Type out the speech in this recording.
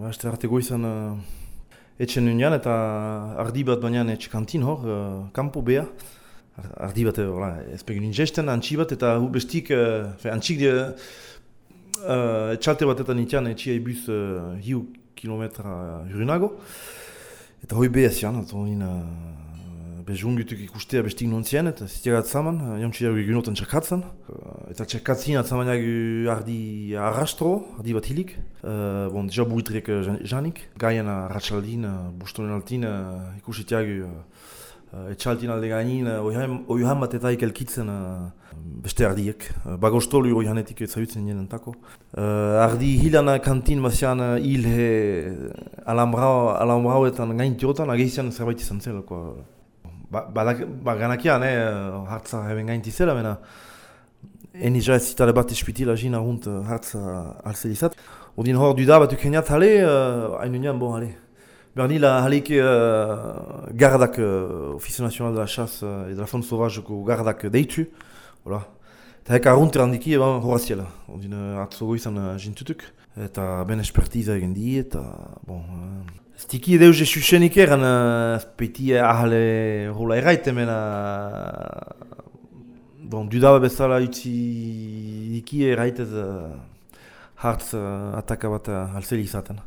Baste arte goizan uh, etxen nunean eta ardi bat baina etxe kantin hor, uh, kampo beha. Ardi bat, hola, ez begin ingesten, antxi bat eta hu bestik, uh, fe, antxik die, uh, etxalte batetan itian etxia ibuz uh, hiu kilometra hurinago. Eta hoi beha zian, eta hori Bezungituk ikustea bestik nontzien, eta zitiagat zaman, jontxia egu gunotan txakatzen. Eta txakatzin atzaman jagu ardi arrastro, ardi bat hilik. Uh, bon, deja buitrek janik. Gaian ratxaldin, bustonen altin, uh, ikusitiagu uh, etxaltin alde gainin, oi han bat eta ikelkitzen uh, beste ardiek. Uh, Bagostolu oi hanetik zautzen jenen tako. Uh, ardi hilan kantin bazian uh, hil he alambrauetan gain tiotan, ageizian zerbait izan zelako. Ba, ba, ganakian, eh, hartza heben gainti zela, Eni ja ez zitale bat espitila jina hunt hartza alzelizat. Odin hor du da bat ukeniat hale, uh, hain unian, bon, hale. Berni la haleik uh, gardak, uh, Office National de la Chasse uh, et de la Faune Sauvage ko gardak deitu. Hola. Eta hek arrunt erandiki eban horaziela. Odin uh, atzo goizan uh, jintutuk. Eta ben espertiza egin di, eta bon... Uh, Stiki edo je xuxenik eran peti ahale rola erraite mena bon, dudaba bezala utzi diki erraitez hartz ataka bat alzeli izaten.